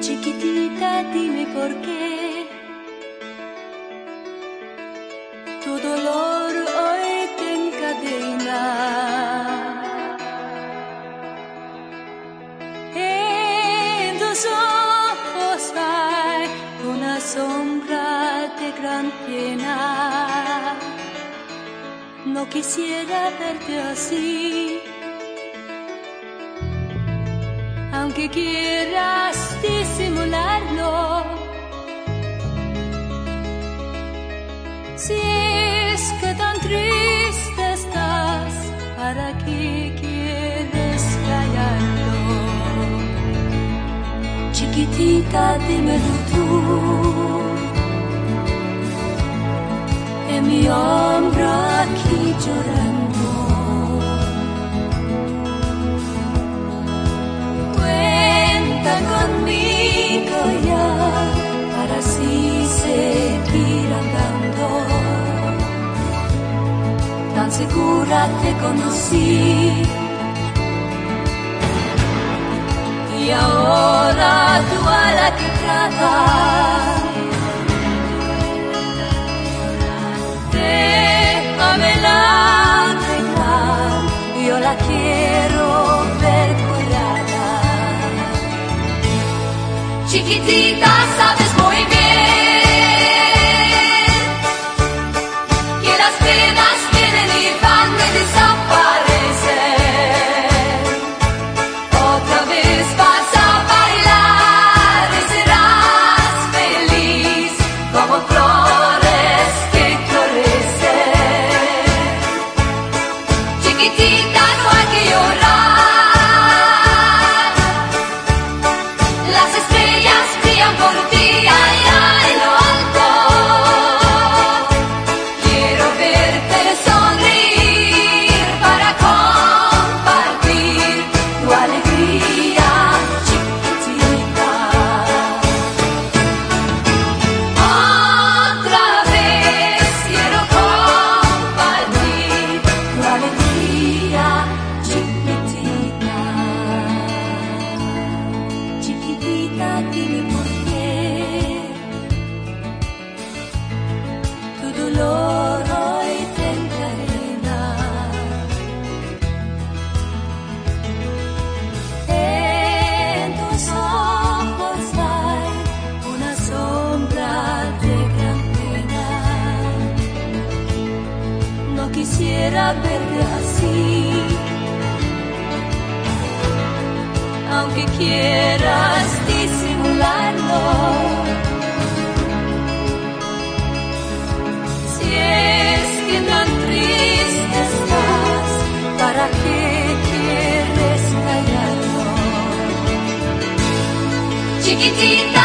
Chiquitita, dime por qué gran pena. No quisiera verte así. aunque quieras disimularlo. Si es que tan triste estás, ¿para qué quieres callarlo? Chiquitita, dímelo tú. Segura te conocí. Y ahora tú a la que tratas. Déjamela arreglar, yo la quiero ver curada. Chiquitita, sabes muy bien dessa experiência. Dime por tu dolor hoy te encadena. En una sombra de gran pena. No quisiera verte así. aunque quieras disimularlo. Si es que tan triste estás, ¿para qué quieres callarlo? Chiquitita,